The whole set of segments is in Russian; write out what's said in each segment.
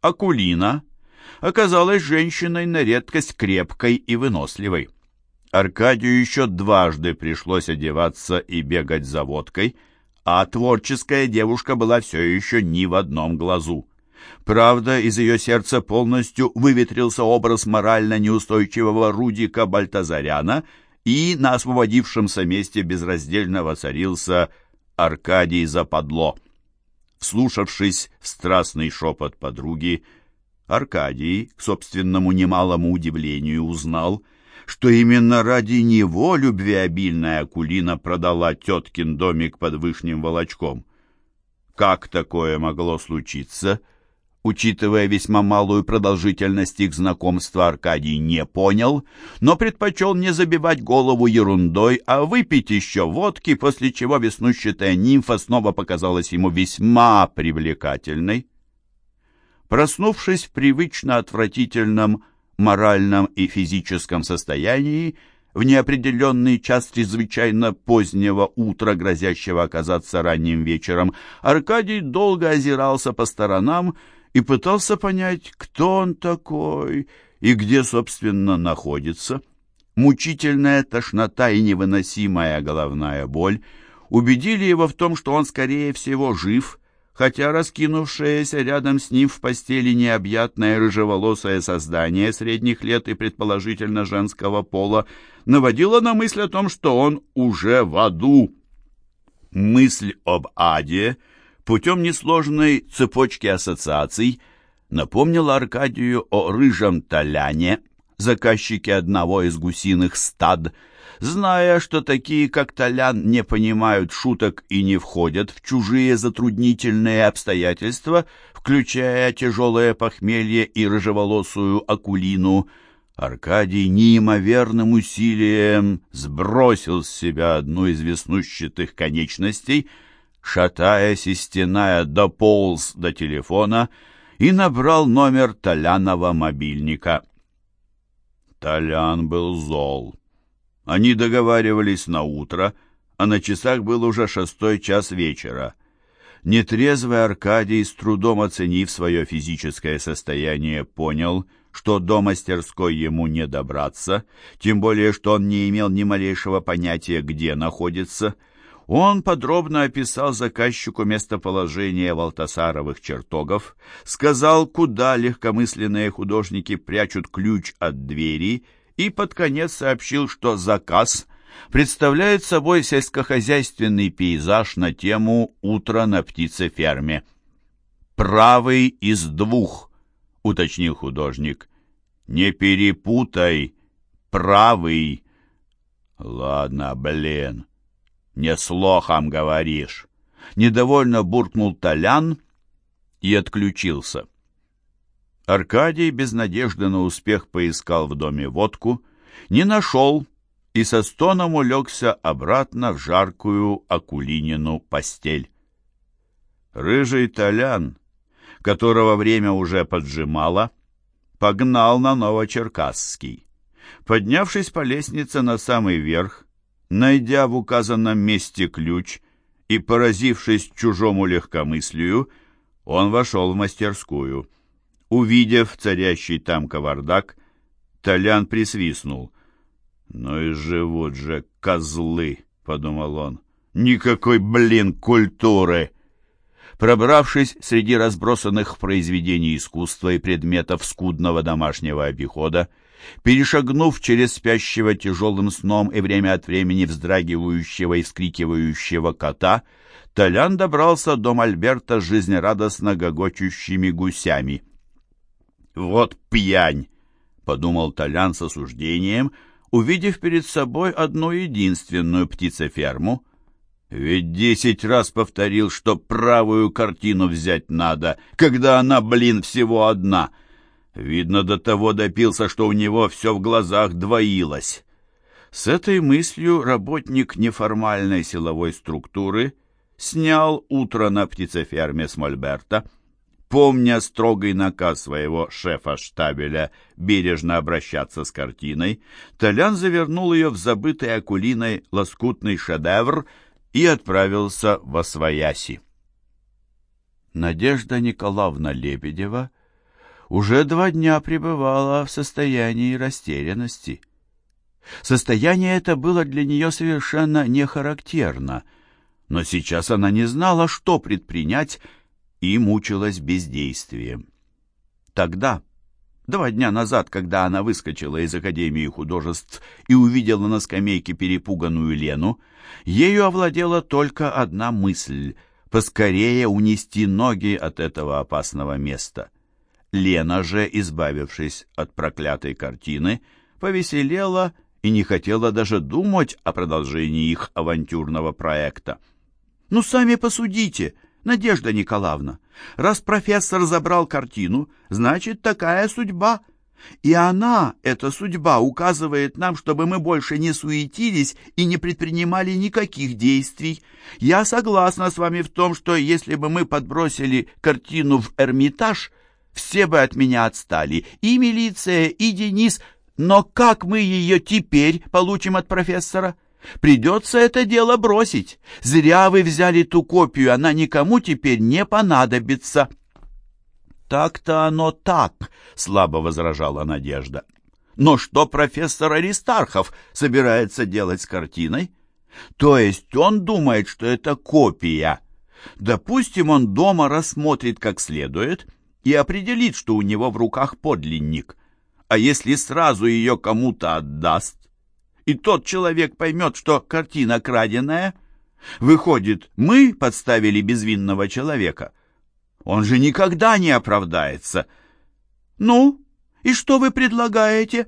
Акулина, оказалась женщиной на редкость крепкой и выносливой. Аркадию еще дважды пришлось одеваться и бегать за водкой, а творческая девушка была все еще ни в одном глазу. Правда, из ее сердца полностью выветрился образ морально неустойчивого Рудика Бальтазаряна, и на освободившемся месте безраздельно воцарился Аркадий Западло. Вслушавшись в страстный шепот подруги, Аркадий, к собственному немалому удивлению, узнал, что именно ради него любвеобильная Акулина продала теткин домик под Вышним Волочком. Как такое могло случиться — Учитывая весьма малую продолжительность их знакомства, Аркадий не понял, но предпочел не забивать голову ерундой, а выпить еще водки, после чего веснущатая нимфа снова показалась ему весьма привлекательной. Проснувшись в привычно отвратительном моральном и физическом состоянии, в неопределенный час чрезвычайно позднего утра, грозящего оказаться ранним вечером, Аркадий долго озирался по сторонам и пытался понять, кто он такой и где, собственно, находится. Мучительная тошнота и невыносимая головная боль убедили его в том, что он, скорее всего, жив, хотя раскинувшееся рядом с ним в постели необъятное рыжеволосое создание средних лет и предположительно женского пола наводило на мысль о том, что он уже в аду. Мысль об аде — путем несложной цепочки ассоциаций напомнила Аркадию о рыжем Толяне, заказчике одного из гусиных стад, зная, что такие, как Толян, не понимают шуток и не входят в чужие затруднительные обстоятельства, включая тяжелое похмелье и рыжеволосую акулину, Аркадий неимоверным усилием сбросил с себя одну из веснущатых конечностей — шатаясь и стеная, дополз до телефона и набрал номер Толянова мобильника. Толян был зол. Они договаривались на утро, а на часах был уже шестой час вечера. Нетрезвый Аркадий, с трудом оценив свое физическое состояние, понял, что до мастерской ему не добраться, тем более, что он не имел ни малейшего понятия, где находится — он подробно описал заказчику местоположение Валтасаровых чертогов, сказал, куда легкомысленные художники прячут ключ от двери, и под конец сообщил, что заказ представляет собой сельскохозяйственный пейзаж на тему «Утро на птицеферме». «Правый из двух», — уточнил художник. «Не перепутай, правый». «Ладно, блин». «Не слохом говоришь!» Недовольно буркнул Толян и отключился. Аркадий без надежды на успех поискал в доме водку, не нашел и со стоном улегся обратно в жаркую Акулинину постель. Рыжий Толян, которого время уже поджимало, погнал на Новочеркасский. Поднявшись по лестнице на самый верх, Найдя в указанном месте ключ и поразившись чужому легкомыслию, он вошел в мастерскую. Увидев царящий там кавардак, Толян присвистнул. «Ну и живут же козлы!» — подумал он. «Никакой, блин, культуры!» Пробравшись среди разбросанных произведений искусства и предметов скудного домашнего обихода, Перешагнув через спящего тяжелым сном и время от времени вздрагивающего и вскрикивающего кота, Толян добрался до Мольберта жизнерадостно гогочущими гусями. «Вот пьянь!» — подумал Толян с осуждением, увидев перед собой одну единственную птицеферму. Ведь десять раз повторил, что правую картину взять надо, когда она, блин, всего одна — Видно, до того допился, что у него все в глазах двоилось. С этой мыслью работник неформальной силовой структуры снял утро на птицеферме Смольберта, помня строгий наказ своего шефа штабеля бережно обращаться с картиной, Толян завернул ее в забытый акулиной лоскутный шедевр и отправился во Свояси. Надежда Николаевна Лебедева уже два дня пребывала в состоянии растерянности. Состояние это было для нее совершенно не характерно, но сейчас она не знала, что предпринять, и мучилась бездействием. Тогда, два дня назад, когда она выскочила из Академии художеств и увидела на скамейке перепуганную Лену, ею овладела только одна мысль — поскорее унести ноги от этого опасного места. Лена же, избавившись от проклятой картины, повеселела и не хотела даже думать о продолжении их авантюрного проекта. «Ну, сами посудите, Надежда Николаевна, раз профессор забрал картину, значит, такая судьба. И она, эта судьба, указывает нам, чтобы мы больше не суетились и не предпринимали никаких действий. Я согласна с вами в том, что если бы мы подбросили картину в Эрмитаж, все бы от меня отстали, и милиция, и Денис, но как мы ее теперь получим от профессора? Придется это дело бросить. Зря вы взяли ту копию, она никому теперь не понадобится. Так-то оно так, слабо возражала Надежда. Но что профессор Аристархов собирается делать с картиной? То есть он думает, что это копия. Допустим, он дома рассмотрит как следует и определит, что у него в руках подлинник. А если сразу ее кому-то отдаст, и тот человек поймет, что картина краденая, выходит, мы подставили безвинного человека. Он же никогда не оправдается. Ну, и что вы предлагаете?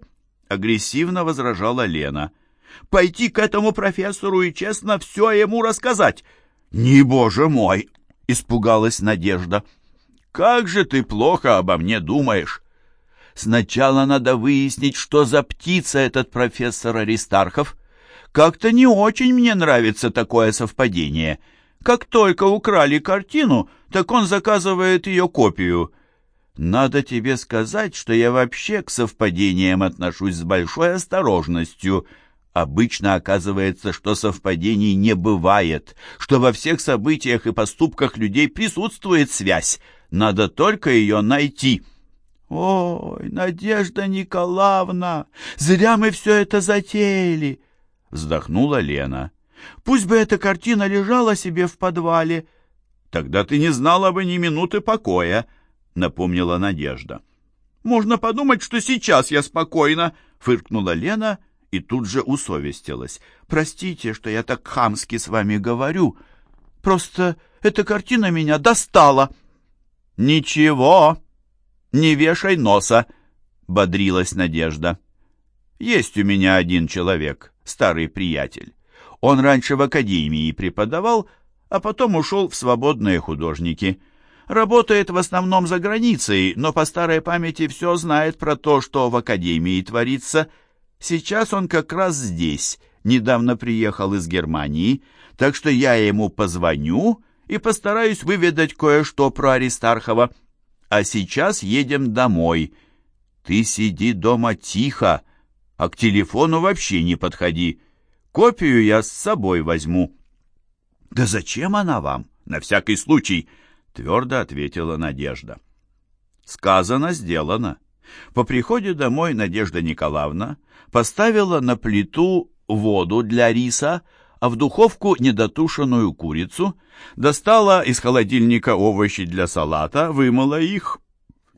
Агрессивно возражала Лена. Пойти к этому профессору и честно все ему рассказать. Не, боже мой, испугалась Надежда. Как же ты плохо обо мне думаешь. Сначала надо выяснить, что за птица этот профессор Аристархов. Как-то не очень мне нравится такое совпадение. Как только украли картину, так он заказывает ее копию. Надо тебе сказать, что я вообще к совпадениям отношусь с большой осторожностью. Обычно оказывается, что совпадений не бывает, что во всех событиях и поступках людей присутствует связь. Надо только ее найти». «Ой, Надежда Николаевна, зря мы все это затеяли!» Вздохнула Лена. «Пусть бы эта картина лежала себе в подвале». «Тогда ты не знала бы ни минуты покоя», — напомнила Надежда. «Можно подумать, что сейчас я спокойна», — фыркнула Лена и тут же усовестилась. «Простите, что я так хамски с вами говорю. Просто эта картина меня достала». «Ничего», «Не вешай носа!» — бодрилась Надежда. «Есть у меня один человек, старый приятель. Он раньше в академии преподавал, а потом ушел в свободные художники. Работает в основном за границей, но по старой памяти все знает про то, что в академии творится. Сейчас он как раз здесь, недавно приехал из Германии, так что я ему позвоню и постараюсь выведать кое-что про Аристархова. А сейчас едем домой. Ты сиди дома тихо, а к телефону вообще не подходи. Копию я с собой возьму». «Да зачем она вам? На всякий случай», — твердо ответила Надежда. Сказано, сделано. По приходе домой Надежда Николаевна поставила на плиту воду для риса, а в духовку недотушенную курицу, достала из холодильника овощи для салата, вымыла их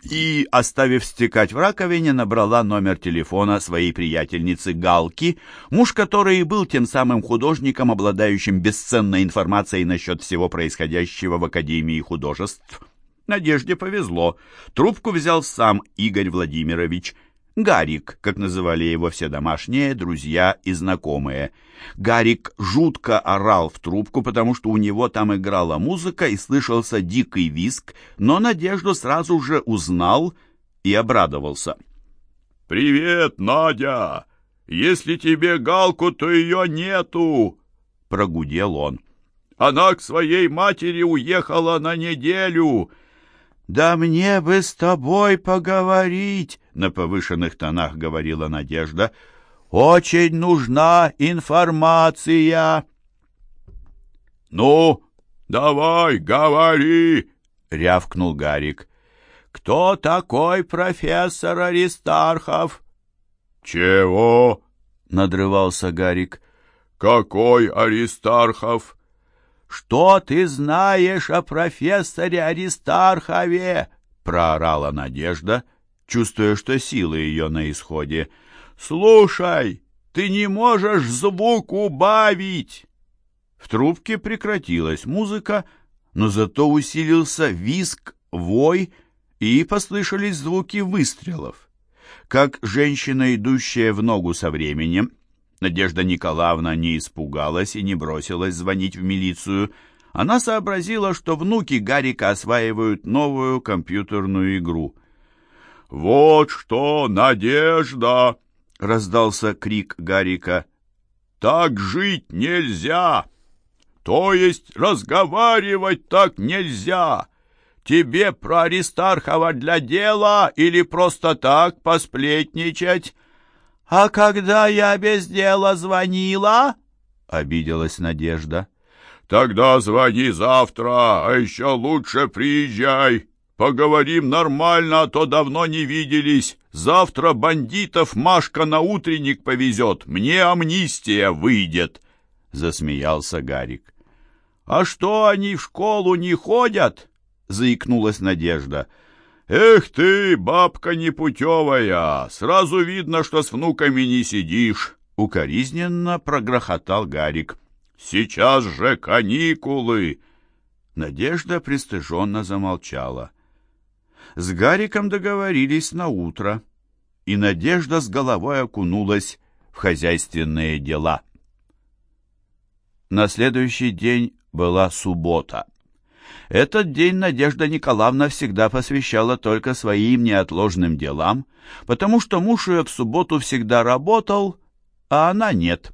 и, оставив стекать в раковине, набрала номер телефона своей приятельницы Галки, муж которой был тем самым художником, обладающим бесценной информацией насчет всего происходящего в Академии художеств. Надежде повезло. Трубку взял сам Игорь Владимирович, Гарик, как называли его все домашние, друзья и знакомые. Гарик жутко орал в трубку, потому что у него там играла музыка и слышался дикий виск, но Надежду сразу же узнал и обрадовался. «Привет, Надя! Если тебе галку, то ее нету!» — прогудел он. «Она к своей матери уехала на неделю!» «Да мне бы с тобой поговорить!» — на повышенных тонах говорила Надежда. «Очень нужна информация!» «Ну, давай, говори!» — рявкнул Гарик. «Кто такой профессор Аристархов?» «Чего?» — надрывался Гарик. «Какой Аристархов?» «Что ты знаешь о профессоре Аристархове?» — проорала Надежда, чувствуя, что силы ее на исходе. «Слушай, ты не можешь звук убавить!» В трубке прекратилась музыка, но зато усилился виск, вой, и послышались звуки выстрелов. Как женщина, идущая в ногу со временем, Надежда Николаевна не испугалась и не бросилась звонить в милицию. Она сообразила, что внуки Гарика осваивают новую компьютерную игру. «Вот что, Надежда!» — раздался крик Гарика. «Так жить нельзя! То есть разговаривать так нельзя! Тебе про Аристархова для дела или просто так посплетничать?» «А когда я без дела звонила?» — обиделась Надежда. «Тогда звони завтра, а еще лучше приезжай. Поговорим нормально, а то давно не виделись. Завтра бандитов Машка на утренник повезет. Мне амнистия выйдет», — засмеялся Гарик. «А что, они в школу не ходят?» — заикнулась Надежда. «Эх ты, бабка непутевая! Сразу видно, что с внуками не сидишь!» Укоризненно прогрохотал Гарик. «Сейчас же каникулы!» Надежда пристыженно замолчала. С Гариком договорились на утро, и Надежда с головой окунулась в хозяйственные дела. На следующий день была суббота. Этот день Надежда Николаевна всегда посвящала только своим неотложным делам, потому что муж ее в субботу всегда работал, а она нет.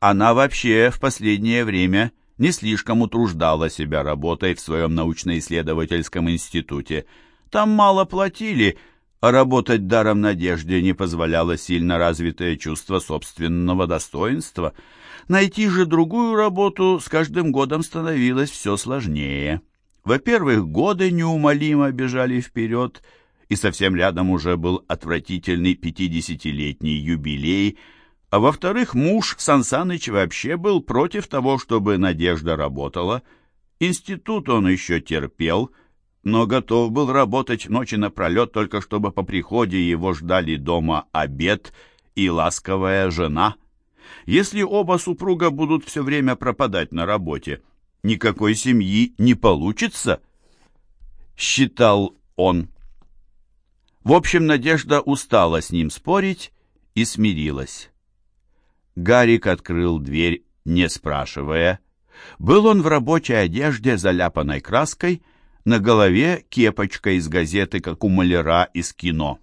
Она вообще в последнее время не слишком утруждала себя работой в своем научно-исследовательском институте. Там мало платили, а работать даром Надежде не позволяло сильно развитое чувство собственного достоинства — Найти же другую работу с каждым годом становилось все сложнее. Во-первых, годы неумолимо бежали вперед, и совсем рядом уже был отвратительный пятидесятилетний юбилей, а во-вторых, муж Сансаныч вообще был против того, чтобы Надежда работала. Институт он еще терпел, но готов был работать ночи напролет, только чтобы по приходе его ждали дома обед и ласковая жена — если оба супруга будут все время пропадать на работе, никакой семьи не получится, считал он. В общем, Надежда устала с ним спорить и смирилась. Гарик открыл дверь, не спрашивая. Был он в рабочей одежде, заляпанной краской, на голове кепочка из газеты, как у маляра из кино.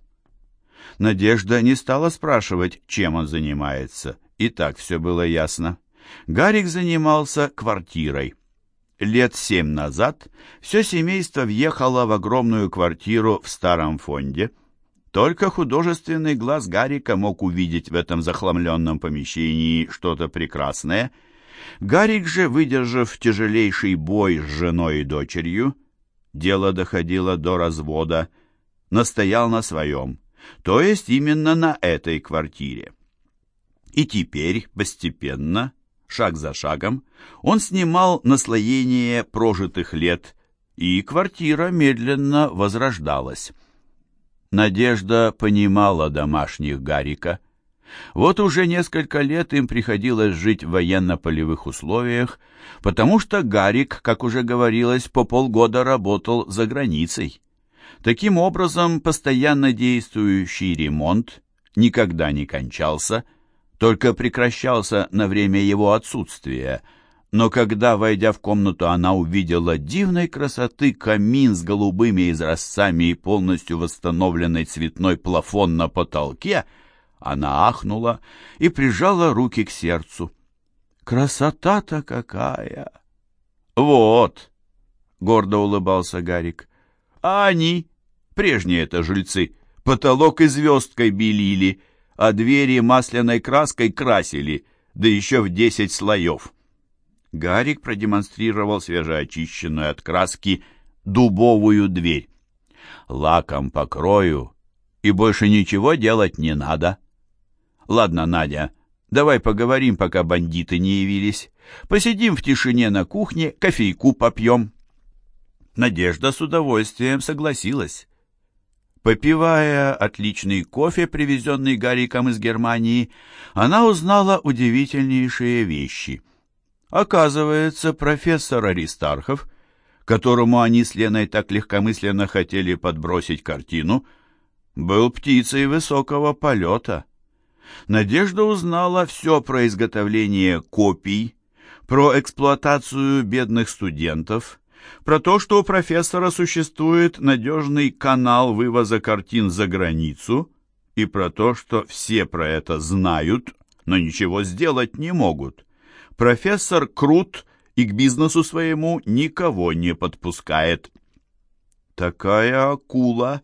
Надежда не стала спрашивать, чем он занимается. И так все было ясно. Гарик занимался квартирой. Лет семь назад все семейство въехало в огромную квартиру в старом фонде. Только художественный глаз Гарика мог увидеть в этом захламленном помещении что-то прекрасное. Гарик же, выдержав тяжелейший бой с женой и дочерью, дело доходило до развода, настоял на своем, то есть именно на этой квартире. И теперь, постепенно, шаг за шагом, он снимал наслоение прожитых лет, и квартира медленно возрождалась. Надежда понимала домашних Гарика. Вот уже несколько лет им приходилось жить в военно-полевых условиях, потому что Гарик, как уже говорилось, по полгода работал за границей. Таким образом, постоянно действующий ремонт никогда не кончался – только прекращался на время его отсутствия. Но когда, войдя в комнату, она увидела дивной красоты камин с голубыми изразцами и полностью восстановленный цветной плафон на потолке, она ахнула и прижала руки к сердцу. «Красота-то какая!» «Вот!» — гордо улыбался Гарик. «А они, прежние-то жильцы, потолок и звездкой белили» а двери масляной краской красили, да еще в десять слоев. Гарик продемонстрировал свежеочищенную от краски дубовую дверь. Лаком покрою, и больше ничего делать не надо. Ладно, Надя, давай поговорим, пока бандиты не явились. Посидим в тишине на кухне, кофейку попьем. Надежда с удовольствием согласилась. Попивая отличный кофе, привезенный Гариком из Германии, она узнала удивительнейшие вещи. Оказывается, профессор Аристархов, которому они с Леной так легкомысленно хотели подбросить картину, был птицей высокого полета. Надежда узнала все про изготовление копий, про эксплуатацию бедных студентов, про то, что у профессора существует надежный канал вывоза картин за границу, и про то, что все про это знают, но ничего сделать не могут. Профессор крут и к бизнесу своему никого не подпускает. Такая акула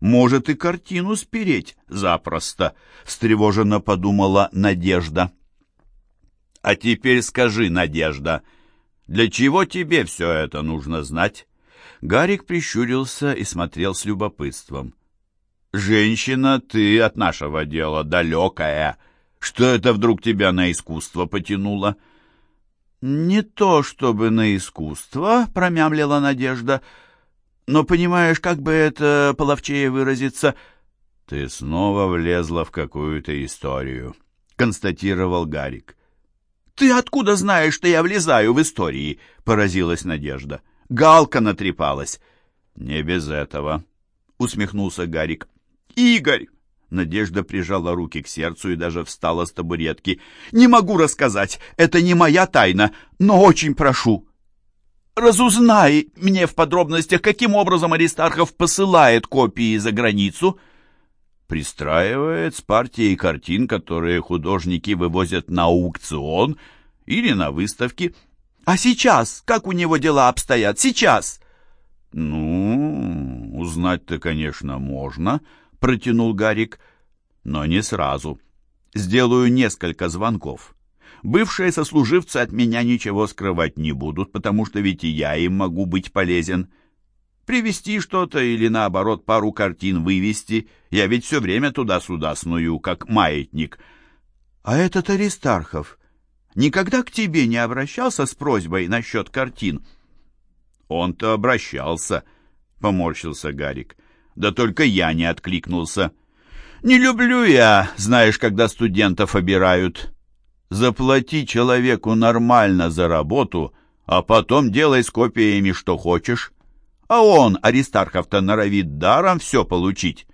может и картину спереть запросто, встревоженно подумала Надежда. А теперь скажи, Надежда, — для чего тебе все это нужно знать?» Гарик прищурился и смотрел с любопытством. «Женщина, ты от нашего дела далекая. Что это вдруг тебя на искусство потянуло?» «Не то чтобы на искусство», — промямлила Надежда, «но понимаешь, как бы это половчее выразиться...» «Ты снова влезла в какую-то историю», — констатировал Гарик. «Ты откуда знаешь, что я влезаю в истории?» — поразилась Надежда. Галка натрепалась. «Не без этого», — усмехнулся Гарик. «Игорь!» Надежда прижала руки к сердцу и даже встала с табуретки. «Не могу рассказать, это не моя тайна, но очень прошу. Разузнай мне в подробностях, каким образом Аристархов посылает копии за границу» пристраивает с партией картин, которые художники вывозят на аукцион или на выставки. А сейчас, как у него дела обстоят? Сейчас? Ну, узнать-то, конечно, можно, протянул Гарик, но не сразу. Сделаю несколько звонков. Бывшие сослуживцы от меня ничего скрывать не будут, потому что ведь и я им могу быть полезен привезти что-то или, наоборот, пару картин вывести. Я ведь все время туда-сюда сную, как маятник. А этот Аристархов никогда к тебе не обращался с просьбой насчет картин? Он-то обращался, — поморщился Гарик. Да только я не откликнулся. Не люблю я, знаешь, когда студентов обирают. Заплати человеку нормально за работу, а потом делай с копиями что хочешь. А он, Аристархов-то, норовит даром все получить.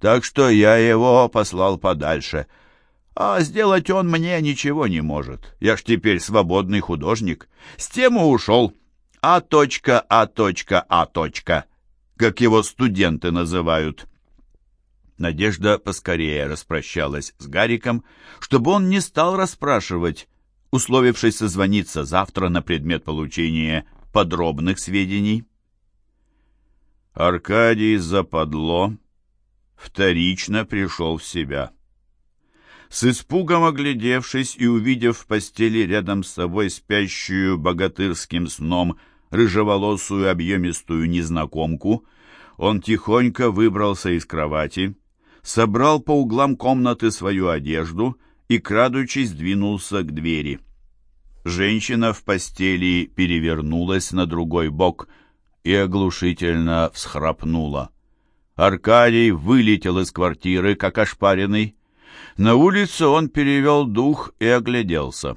Так что я его послал подальше. А сделать он мне ничего не может. Я ж теперь свободный художник. С тем и ушел. А точка, а точка, а точка, как его студенты называют. Надежда поскорее распрощалась с Гариком, чтобы он не стал расспрашивать, условившись созвониться завтра на предмет получения подробных сведений. Аркадий западло, вторично пришел в себя. С испугом оглядевшись и увидев в постели рядом с собой спящую богатырским сном рыжеволосую объемистую незнакомку, он тихонько выбрался из кровати, собрал по углам комнаты свою одежду и, крадучись, двинулся к двери. Женщина в постели перевернулась на другой бок — и оглушительно всхрапнула. Аркадий вылетел из квартиры, как ошпаренный. На улице он перевел дух и огляделся.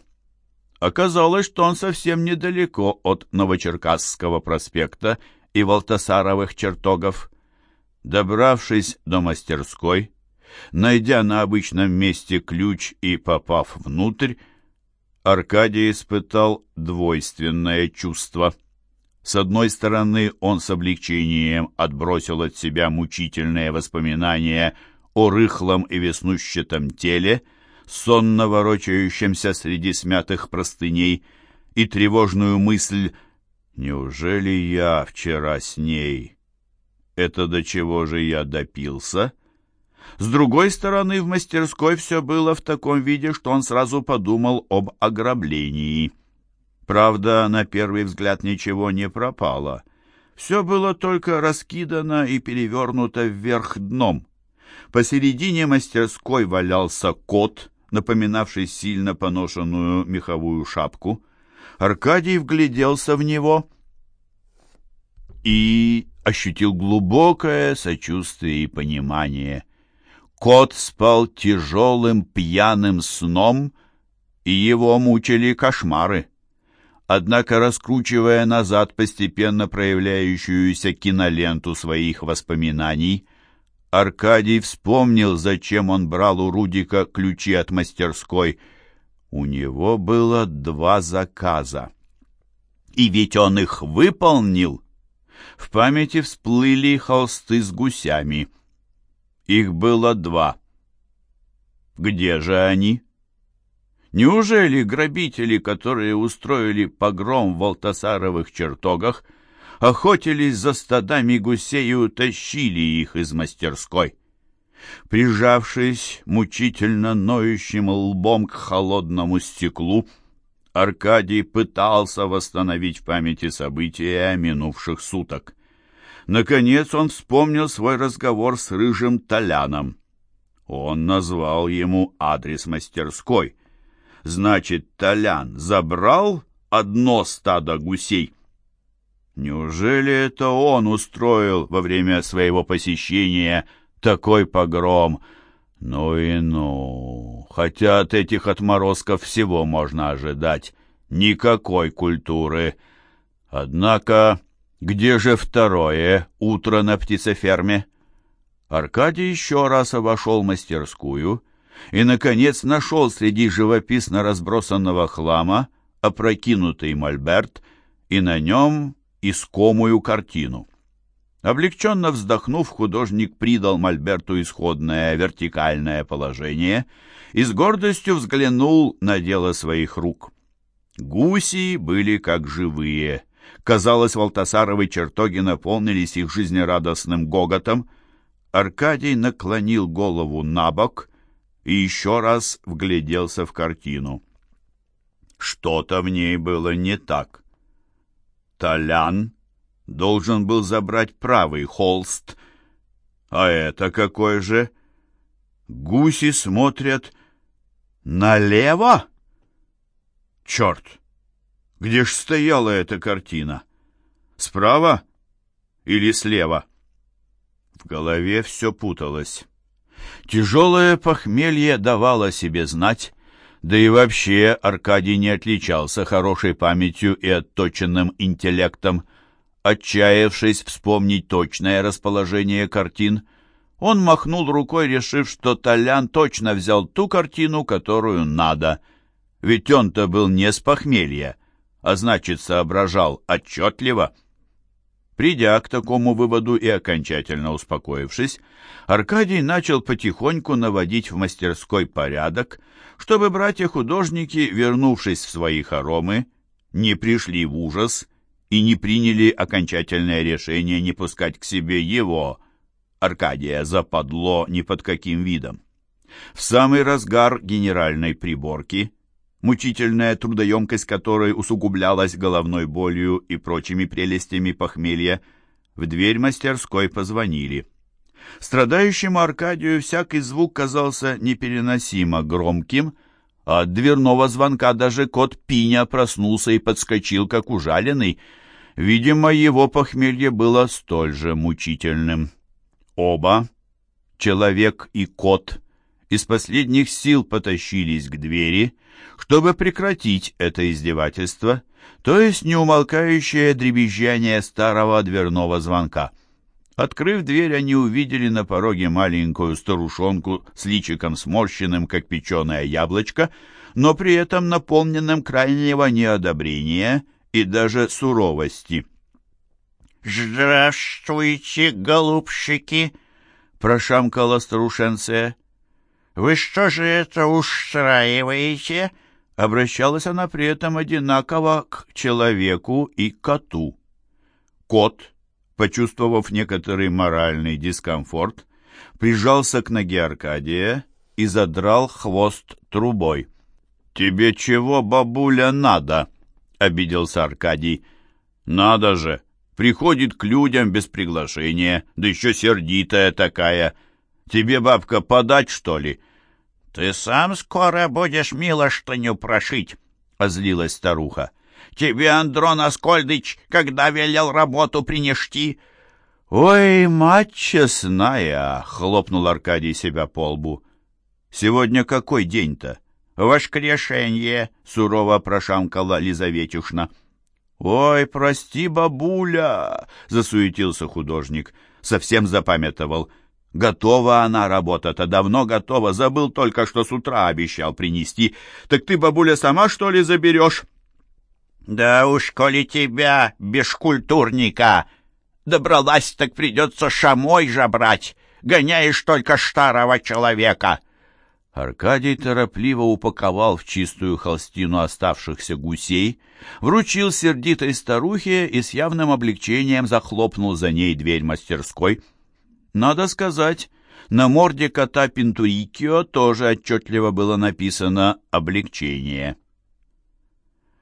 Оказалось, что он совсем недалеко от Новочеркасского проспекта и Волтасаровых чертогов. Добравшись до мастерской, найдя на обычном месте ключ и попав внутрь, Аркадий испытал двойственное чувство — с одной стороны, он с облегчением отбросил от себя мучительные воспоминания о рыхлом и веснущатом теле, сонно ворочающемся среди смятых простыней, и тревожную мысль «Неужели я вчера с ней? Это до чего же я допился?» С другой стороны, в мастерской все было в таком виде, что он сразу подумал об ограблении. Правда, на первый взгляд ничего не пропало. Все было только раскидано и перевернуто вверх дном. Посередине мастерской валялся кот, напоминавший сильно поношенную меховую шапку. Аркадий вгляделся в него и ощутил глубокое сочувствие и понимание. Кот спал тяжелым пьяным сном, и его мучили кошмары. Однако, раскручивая назад постепенно проявляющуюся киноленту своих воспоминаний, Аркадий вспомнил, зачем он брал у Рудика ключи от мастерской. У него было два заказа. И ведь он их выполнил. В памяти всплыли холсты с гусями. Их было два. Где же они? Неужели грабители, которые устроили погром в Валтасаровых чертогах, охотились за стадами гусей и утащили их из мастерской? Прижавшись мучительно ноющим лбом к холодному стеклу, Аркадий пытался восстановить в памяти события минувших суток. Наконец он вспомнил свой разговор с рыжим Толяном. Он назвал ему адрес мастерской — Значит, Толян забрал одно стадо гусей? Неужели это он устроил во время своего посещения такой погром? Ну и ну, хотя от этих отморозков всего можно ожидать. Никакой культуры. Однако, где же второе утро на птицеферме? Аркадий еще раз обошел мастерскую и, наконец, нашел среди живописно разбросанного хлама опрокинутый мольберт и на нем искомую картину. Облегченно вздохнув, художник придал мольберту исходное вертикальное положение и с гордостью взглянул на дело своих рук. Гуси были как живые. Казалось, Валтасаровы чертоги наполнились их жизнерадостным гоготом. Аркадий наклонил голову на бок и еще раз вгляделся в картину. Что-то в ней было не так. Толян должен был забрать правый холст, а это какой же? Гуси смотрят налево? Черт! Где ж стояла эта картина? Справа или слева? В голове все путалось. Тяжелое похмелье давало себе знать, да и вообще Аркадий не отличался хорошей памятью и отточенным интеллектом. Отчаявшись вспомнить точное расположение картин, он махнул рукой, решив, что Толян точно взял ту картину, которую надо. Ведь он-то был не с похмелья, а значит, соображал отчетливо. Придя к такому выводу и окончательно успокоившись, Аркадий начал потихоньку наводить в мастерской порядок, чтобы братья-художники, вернувшись в свои хоромы, не пришли в ужас и не приняли окончательное решение не пускать к себе его, Аркадия, западло ни под каким видом. В самый разгар генеральной приборки – мучительная трудоемкость которой усугублялась головной болью и прочими прелестями похмелья, в дверь мастерской позвонили. Страдающему Аркадию всякий звук казался непереносимо громким, а от дверного звонка даже кот Пиня проснулся и подскочил, как ужаленный. Видимо, его похмелье было столь же мучительным. Оба, человек и кот, из последних сил потащились к двери, чтобы прекратить это издевательство, то есть неумолкающее дребезжание старого дверного звонка. Открыв дверь, они увидели на пороге маленькую старушонку с личиком сморщенным, как печеное яблочко, но при этом наполненным крайнего неодобрения и даже суровости. «Здравствуйте, голубчики!» — прошамкала старушенция. «Вы что же это устраиваете?» Обращалась она при этом одинаково к человеку и коту. Кот, почувствовав некоторый моральный дискомфорт, прижался к ноге Аркадия и задрал хвост трубой. «Тебе чего, бабуля, надо?» — обиделся Аркадий. «Надо же! Приходит к людям без приглашения, да еще сердитая такая. Тебе, бабка, подать, что ли?» «Ты сам скоро будешь милоштыню прошить», — озлилась старуха. «Тебе Андрон Аскольдыч, когда велел работу принести?» «Ой, мать честная!» — хлопнул Аркадий себя по лбу. «Сегодня какой день-то?» «Воскрешенье!» — сурово прошамкала Лизаветюшна. «Ой, прости, бабуля!» — засуетился художник. Совсем запамятовал. «Готова она, работа-то, давно готова. Забыл только, что с утра обещал принести. Так ты, бабуля, сама, что ли, заберешь?» «Да уж, коли тебя, бешкультурника, добралась, так придется шамой жабрать. Гоняешь только старого человека». Аркадий торопливо упаковал в чистую холстину оставшихся гусей, вручил сердитой старухе и с явным облегчением захлопнул за ней дверь мастерской. Надо сказать, на морде кота Пинтурикио тоже отчетливо было написано «облегчение».